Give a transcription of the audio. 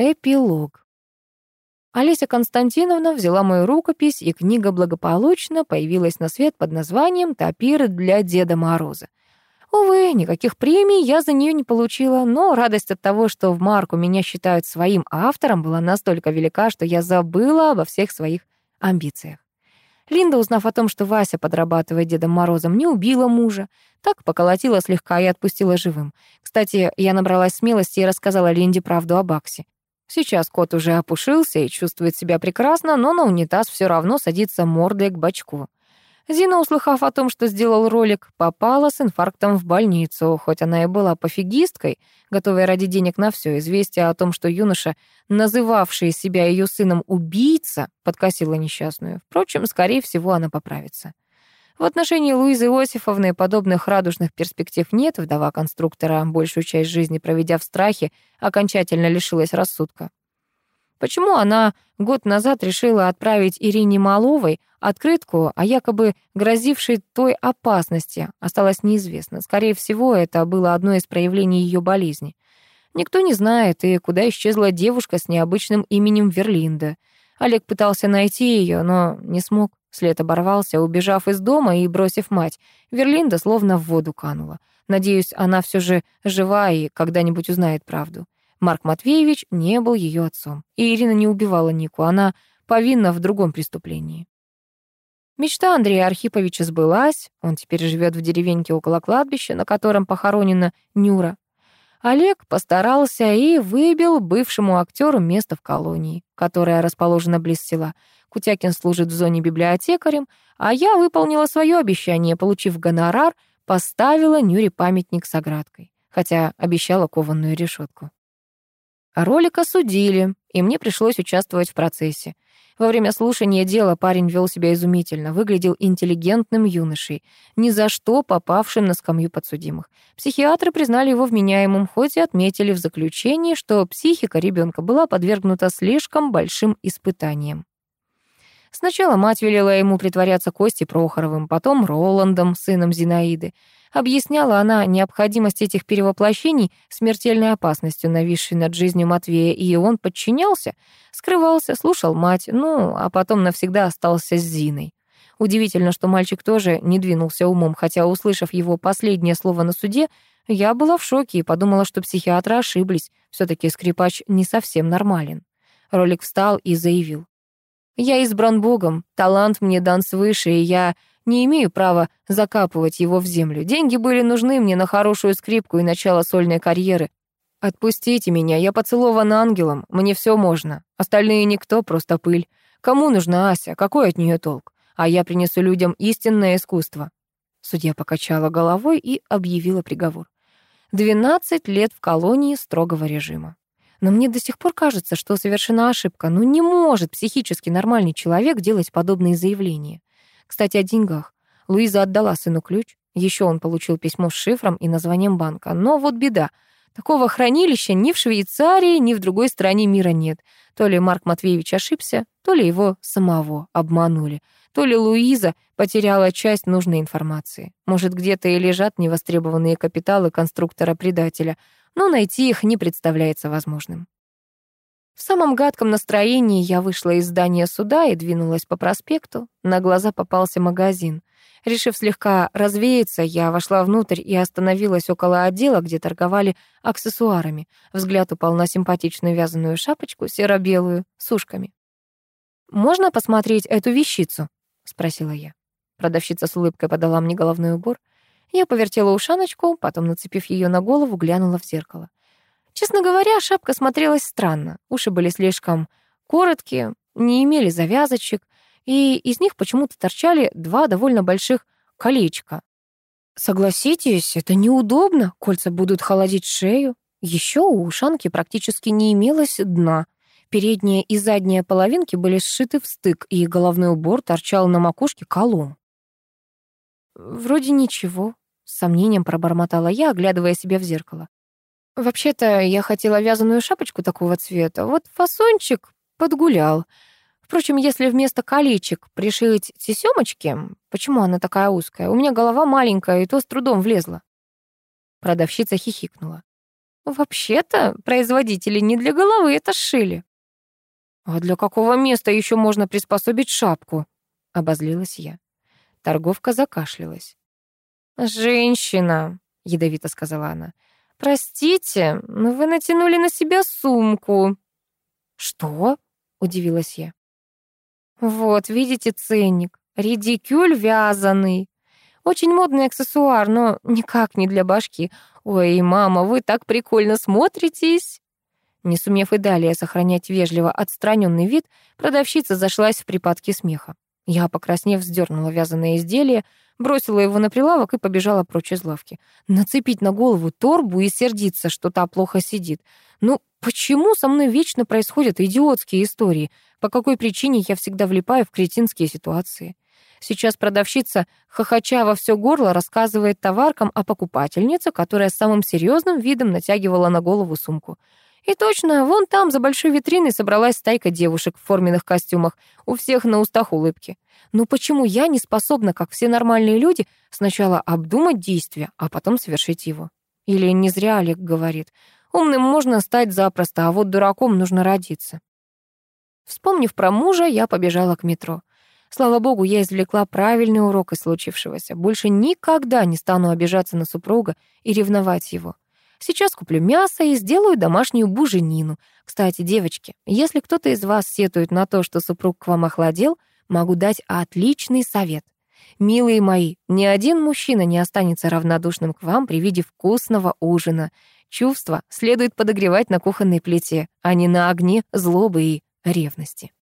Эпилог. Олеся Константиновна взяла мою рукопись, и книга благополучно появилась на свет под названием «Тапир для Деда Мороза». Увы, никаких премий я за нее не получила, но радость от того, что в марку меня считают своим автором, была настолько велика, что я забыла обо всех своих амбициях. Линда, узнав о том, что Вася подрабатывает Дедом Морозом, не убила мужа. Так поколотила слегка и отпустила живым. Кстати, я набралась смелости и рассказала Линде правду о Баксе. Сейчас кот уже опушился и чувствует себя прекрасно, но на унитаз все равно садится мордой к бачку. Зина, услыхав о том, что сделал ролик, попала с инфарктом в больницу, хоть она и была пофигисткой, готовая ради денег на все. Известие о том, что юноша, называвший себя ее сыном убийца, подкосило несчастную. Впрочем, скорее всего, она поправится. В отношении Луизы Иосифовны подобных радужных перспектив нет. Вдова конструктора, большую часть жизни проведя в страхе, окончательно лишилась рассудка. Почему она год назад решила отправить Ирине Маловой открытку о якобы грозившей той опасности, осталось неизвестно. Скорее всего, это было одно из проявлений ее болезни. Никто не знает, и куда исчезла девушка с необычным именем Верлинда. Олег пытался найти ее, но не смог. След оборвался, убежав из дома и бросив мать. Верлинда словно в воду канула. Надеюсь, она все же жива и когда-нибудь узнает правду. Марк Матвеевич не был ее отцом. И Ирина не убивала Нику, она повинна в другом преступлении. Мечта Андрея Архиповича сбылась, он теперь живет в деревеньке около кладбища, на котором похоронена Нюра. Олег постарался и выбил бывшему актеру место в колонии, которая расположена близ села. Кутякин служит в зоне библиотекарем, а я выполнила свое обещание, получив гонорар, поставила Нюре памятник с оградкой, хотя обещала кованную решетку. Ролик осудили, и мне пришлось участвовать в процессе. Во время слушания дела парень вел себя изумительно, выглядел интеллигентным юношей, ни за что попавшим на скамью подсудимых. Психиатры признали его вменяемым, хоть и отметили в заключении, что психика ребенка была подвергнута слишком большим испытаниям. Сначала мать велела ему притворяться Костей Прохоровым, потом Роландом, сыном Зинаиды. Объясняла она необходимость этих перевоплощений смертельной опасностью, нависшей над жизнью Матвея, и он подчинялся, скрывался, слушал мать, ну, а потом навсегда остался с Зиной. Удивительно, что мальчик тоже не двинулся умом, хотя, услышав его последнее слово на суде, я была в шоке и подумала, что психиатры ошиблись. все таки скрипач не совсем нормален. Ролик встал и заявил. «Я избран Богом, талант мне дан свыше, и я не имею права закапывать его в землю. Деньги были нужны мне на хорошую скрипку и начало сольной карьеры. Отпустите меня, я поцелован ангелом, мне все можно. Остальные никто, просто пыль. Кому нужна Ася, какой от нее толк? А я принесу людям истинное искусство. Судья покачала головой и объявила приговор. 12 лет в колонии строгого режима. Но мне до сих пор кажется, что совершена ошибка. Ну не может психически нормальный человек делать подобные заявления. Кстати, о деньгах. Луиза отдала сыну ключ. Еще он получил письмо с шифром и названием банка. Но вот беда. Такого хранилища ни в Швейцарии, ни в другой стране мира нет. То ли Марк Матвеевич ошибся, то ли его самого обманули, то ли Луиза потеряла часть нужной информации. Может, где-то и лежат невостребованные капиталы конструктора-предателя, но найти их не представляется возможным. В самом гадком настроении я вышла из здания суда и двинулась по проспекту. На глаза попался магазин. Решив слегка развеяться, я вошла внутрь и остановилась около отдела, где торговали аксессуарами. Взгляд упал на симпатичную вязаную шапочку, серо-белую, с ушками. «Можно посмотреть эту вещицу?» — спросила я. Продавщица с улыбкой подала мне головной убор. Я повертела ушаночку, потом, нацепив ее на голову, глянула в зеркало. Честно говоря, шапка смотрелась странно. Уши были слишком короткие, не имели завязочек, и из них почему-то торчали два довольно больших колечка. Согласитесь, это неудобно, кольца будут холодить шею. Еще у ушанки практически не имелось дна. Передняя и задняя половинки были сшиты в стык, и головной убор торчал на макушке колом. «Вроде ничего», — с сомнением пробормотала я, оглядывая себя в зеркало. Вообще-то я хотела вязаную шапочку такого цвета. Вот фасончик подгулял. Впрочем, если вместо колечек пришить тесёмочки, почему она такая узкая? У меня голова маленькая, и то с трудом влезла. Продавщица хихикнула. Вообще-то, производители не для головы это сшили. А для какого места еще можно приспособить шапку? Обозлилась я. Торговка закашлялась. «Женщина», — ядовито сказала она, — «простите, но вы натянули на себя сумку». «Что?» — удивилась я. «Вот, видите ценник. Редикюль вязаный. Очень модный аксессуар, но никак не для башки. Ой, мама, вы так прикольно смотритесь!» Не сумев и далее сохранять вежливо отстраненный вид, продавщица зашлась в припадке смеха. Я, покраснев, вздернула вязаное изделие, бросила его на прилавок и побежала прочь из лавки. Нацепить на голову торбу и сердиться, что та плохо сидит. Ну, почему со мной вечно происходят идиотские истории? По какой причине я всегда влипаю в кретинские ситуации? Сейчас продавщица, хохоча во все горло, рассказывает товаркам о покупательнице, которая самым серьезным видом натягивала на голову сумку. И точно, вон там, за большой витриной, собралась стайка девушек в форменных костюмах, у всех на устах улыбки. Но почему я не способна, как все нормальные люди, сначала обдумать действие, а потом совершить его? Или не зря Олег говорит, умным можно стать запросто, а вот дураком нужно родиться. Вспомнив про мужа, я побежала к метро. Слава богу, я извлекла правильный урок из случившегося. Больше никогда не стану обижаться на супруга и ревновать его. Сейчас куплю мясо и сделаю домашнюю буженину. Кстати, девочки, если кто-то из вас сетует на то, что супруг к вам охладел, могу дать отличный совет. Милые мои, ни один мужчина не останется равнодушным к вам при виде вкусного ужина. Чувства следует подогревать на кухонной плите, а не на огне злобы и ревности.